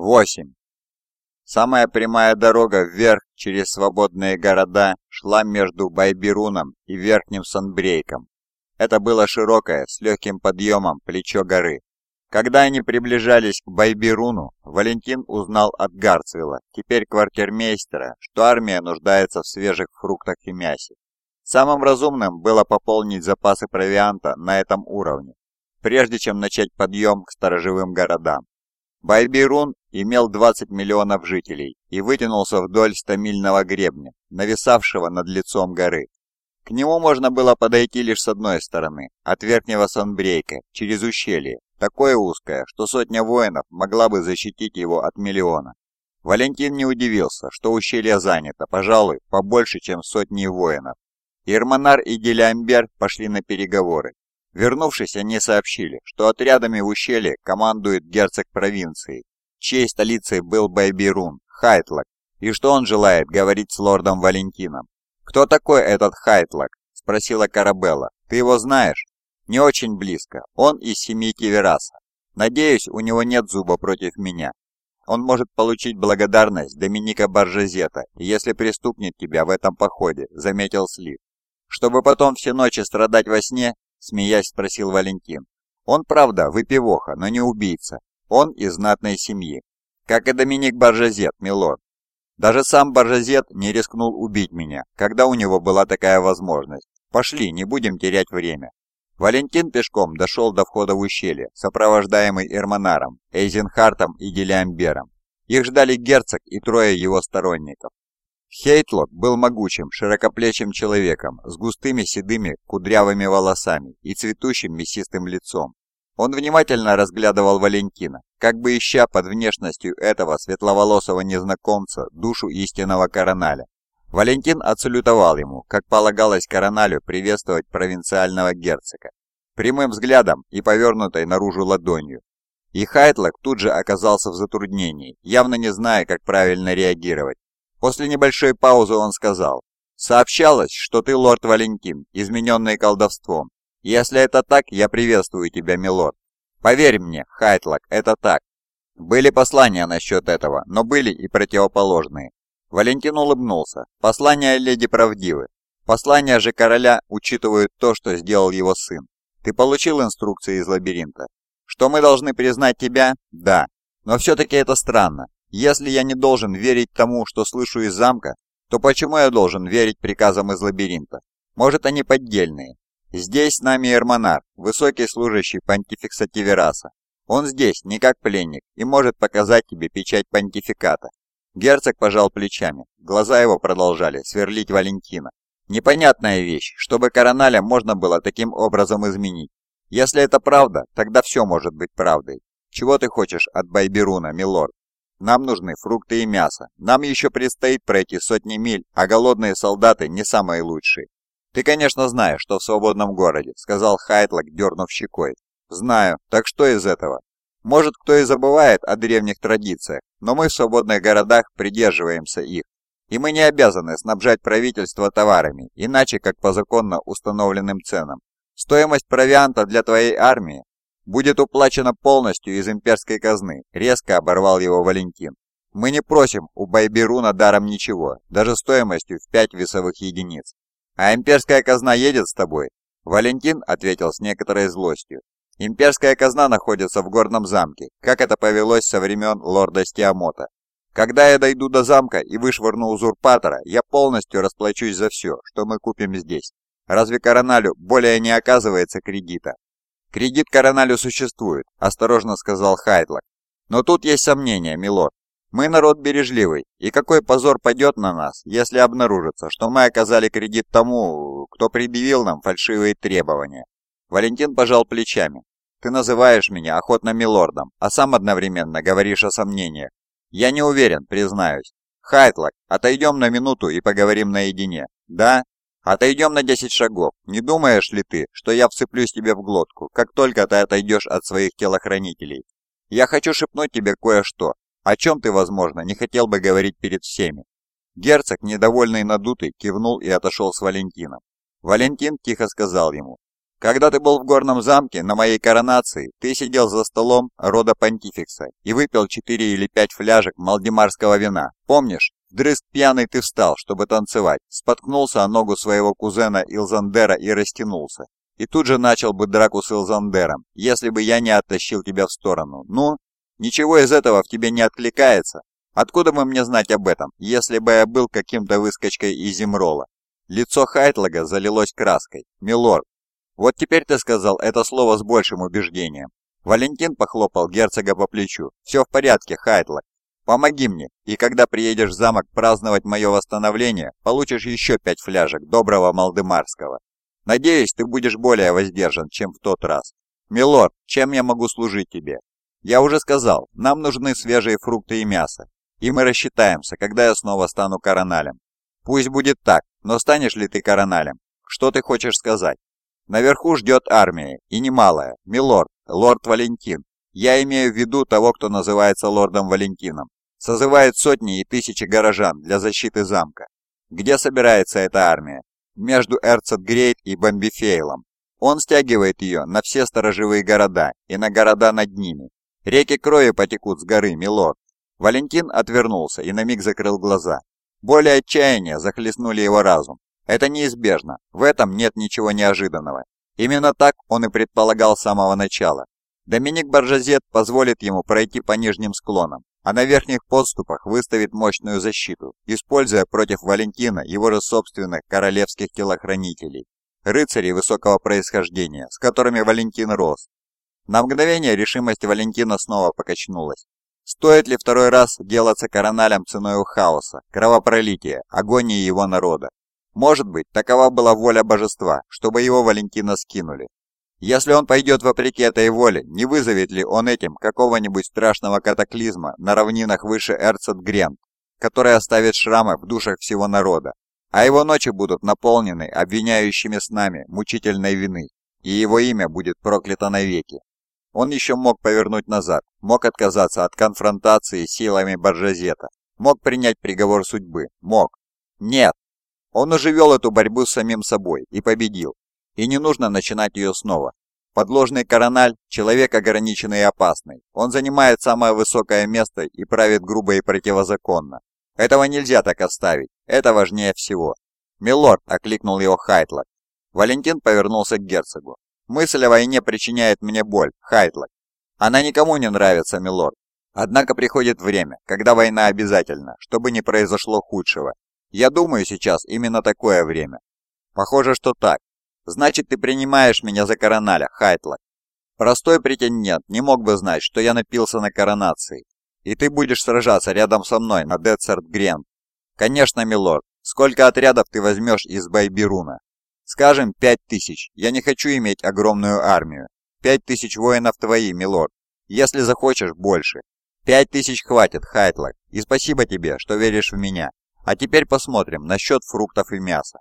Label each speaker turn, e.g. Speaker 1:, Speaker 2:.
Speaker 1: 8. Самая прямая дорога вверх через свободные города шла между Байбируном и Верхним Санбрейком. Это было широкое, с легким подъемом плечо горы. Когда они приближались к Байбируну, Валентин узнал от Гарцвилла, теперь квартирмейстера, что армия нуждается в свежих фруктах и мясе. Самым разумным было пополнить запасы провианта на этом уровне, прежде чем начать подъем к сторожевым городам. Байбирун имел 20 миллионов жителей и вытянулся вдоль стамильного гребня, нависавшего над лицом горы. К нему можно было подойти лишь с одной стороны, от верхнего Санбрейка, через ущелье, такое узкое, что сотня воинов могла бы защитить его от миллиона. Валентин не удивился, что ущелье занято, пожалуй, побольше, чем сотни воинов. Эрманар и Делиамбер пошли на переговоры, Вернувшись, они сообщили, что отрядами в ущелье командует герцог провинции, чьей столицей был Байбирун, Хайтлок, и что он желает говорить с лордом Валентином. «Кто такой этот Хайтлок?» – спросила Карабелла. «Ты его знаешь?» «Не очень близко. Он из семьи Кивераса. Надеюсь, у него нет зуба против меня. Он может получить благодарность Доминина Барьязида, если пристукнет тебя в этом походе», – заметил Слит. «Чтобы потом все ночи страдать во сне смеясь спросил Валентин. Он, правда, выпивоха, но не убийца. Он из знатной семьи. Как и Доминик Баржазет, милорд. Даже сам Баржазет не рискнул убить меня, когда у него была такая возможность. Пошли, не будем терять время. Валентин пешком дошел до входа в ущелье, сопровождаемый Эрмонаром, Эйзенхартом и Делиамбером. Их ждали герцог и трое его сторонников. Хейтлок был могучим, широкоплечим человеком с густыми седыми кудрявыми волосами и цветущим мясистым лицом. Он внимательно разглядывал Валентина, как бы ища под внешностью этого светловолосого незнакомца душу истинного короналя. Валентин отсалютовал ему, как полагалось короналю приветствовать провинциального герцога, прямым взглядом и повернутой наружу ладонью. И Хайтлок тут же оказался в затруднении, явно не зная, как правильно реагировать. После небольшой паузы он сказал, «Сообщалось, что ты лорд Валентин, измененный колдовством. Если это так, я приветствую тебя, милорд. Поверь мне, Хайтлок, это так. Были послания насчет этого, но были и противоположные. Валентин улыбнулся. Послания леди правдивы. Послания же короля учитывают то, что сделал его сын. Ты получил инструкции из лабиринта. Что мы должны признать тебя? Да. Но все-таки это странно. Если я не должен верить тому, что слышу из замка, то почему я должен верить приказам из лабиринта? Может, они поддельные? Здесь с нами Эрмонар, высокий служащий понтификса Тивераса. Он здесь, не как пленник, и может показать тебе печать понтификата. Герцог пожал плечами, глаза его продолжали сверлить Валентина. Непонятная вещь, чтобы короналя можно было таким образом изменить. Если это правда, тогда все может быть правдой. Чего ты хочешь от Байберуна, милорд? Нам нужны фрукты и мясо. Нам еще предстоит пройти сотни миль, а голодные солдаты не самые лучшие. Ты, конечно, знаешь, что в свободном городе, сказал Хайтлок, дернув щекой. Знаю. Так что из этого? Может, кто и забывает о древних традициях, но мы в свободных городах придерживаемся их. И мы не обязаны снабжать правительство товарами, иначе как по законно установленным ценам. Стоимость провианта для твоей армии будет уплачено полностью из имперской казны», — резко оборвал его Валентин. «Мы не просим у Байберуна даром ничего, даже стоимостью в пять весовых единиц. А имперская казна едет с тобой?» Валентин ответил с некоторой злостью. «Имперская казна находится в горном замке, как это повелось со времен лорда Стиамота. Когда я дойду до замка и вышвырну узурпатора, я полностью расплачусь за все, что мы купим здесь. Разве Короналю более не оказывается кредита, «Кредит Короналю существует», – осторожно сказал Хайтлок. «Но тут есть сомнения, милорд. Мы народ бережливый, и какой позор пойдет на нас, если обнаружится, что мы оказали кредит тому, кто предъявил нам фальшивые требования?» Валентин пожал плечами. «Ты называешь меня охотно милордом, а сам одновременно говоришь о сомнениях. Я не уверен, признаюсь. Хайтлок, отойдем на минуту и поговорим наедине. Да? Отойдем на 10 шагов. Не думаешь ли ты, что я вцеплюсь тебе в глотку, как только ты отойдешь от своих телохранителей? Я хочу шепнуть тебе кое-что, о чем ты, возможно, не хотел бы говорить перед всеми. Герцог, недовольный надутый, кивнул и отошел с Валентином. Валентин тихо сказал ему, Когда ты был в горном замке на моей коронации, ты сидел за столом рода понтификса и выпил четыре или пять фляжек малдимарского вина. Помнишь? Дрызг пьяный ты встал, чтобы танцевать, споткнулся о ногу своего кузена Илзандера и растянулся. И тут же начал бы драку с Илзандером, если бы я не оттащил тебя в сторону. Ну, ничего из этого в тебе не откликается? Откуда бы мне знать об этом, если бы я был каким-то выскочкой из Имрола? Лицо Хайтлага залилось краской. «Милорд, вот теперь ты сказал это слово с большим убеждением». Валентин похлопал герцога по плечу. «Все в порядке, Хайтлаг. Помоги мне, и когда приедешь в замок праздновать мое восстановление, получишь еще пять фляжек доброго Малдемарского. Надеюсь, ты будешь более воздержан, чем в тот раз. Милорд, чем я могу служить тебе? Я уже сказал, нам нужны свежие фрукты и мясо, и мы рассчитаемся, когда я снова стану короналем. Пусть будет так, но станешь ли ты короналем? Что ты хочешь сказать? Наверху ждет армия, и немалая. Милорд, лорд Валентин. Я имею в виду того, кто называется лордом Валентином. Созывает сотни и тысячи горожан для защиты замка. Где собирается эта армия? Между Эрцетгрейт и Бомбифейлом. Он стягивает ее на все сторожевые города и на города над ними. Реки крови потекут с горы, милорд. Валентин отвернулся и на миг закрыл глаза. Более отчаяния захлестнули его разум. Это неизбежно, в этом нет ничего неожиданного. Именно так он и предполагал с самого начала. Доминик Баржазет позволит ему пройти по нижним склонам, а на верхних подступах выставит мощную защиту, используя против Валентина его же собственных королевских телохранителей, рыцарей высокого происхождения, с которыми Валентин рос. На мгновение решимость Валентина снова покачнулась. Стоит ли второй раз делаться короналем ценой хаоса, кровопролития, агонии его народа? Может быть, такова была воля божества, чтобы его Валентина скинули. Если он пойдет вопреки этой воле, не вызовет ли он этим какого-нибудь страшного катаклизма на равнинах выше Эрцет-Грент, который оставит шрамы в душах всего народа, а его ночи будут наполнены обвиняющими с нами мучительной вины, и его имя будет проклято навеки. Он еще мог повернуть назад, мог отказаться от конфронтации с силами Баржазета, мог принять приговор судьбы, мог. Нет! Он уже вел эту борьбу с самим собой и победил. И не нужно начинать ее снова. Подложный корональ – человек ограниченный и опасный. Он занимает самое высокое место и правит грубо и противозаконно. Этого нельзя так оставить, это важнее всего. «Милорд!» – окликнул его Хайтлок. Валентин повернулся к герцогу. Мысль о войне причиняет мне боль, Хайтлок. Она никому не нравится, милорд. Однако приходит время, когда война обязательна, чтобы не произошло худшего. Я думаю сейчас именно такое время. Похоже, что так. Значит, ты принимаешь меня за короналя, Хайтлок. Простой претендент не мог бы знать, что я напился на коронации. И ты будешь сражаться рядом со мной на Децерт Грен. Конечно, милорд. Сколько отрядов ты возьмешь из Байбируна? Скажем, пять тысяч. Я не хочу иметь огромную армию. Пять тысяч воинов твои, милорд. Если захочешь, больше. Пять тысяч хватит, Хайтлок. И спасибо тебе, что веришь в меня. А теперь посмотрим насчет фруктов и мяса.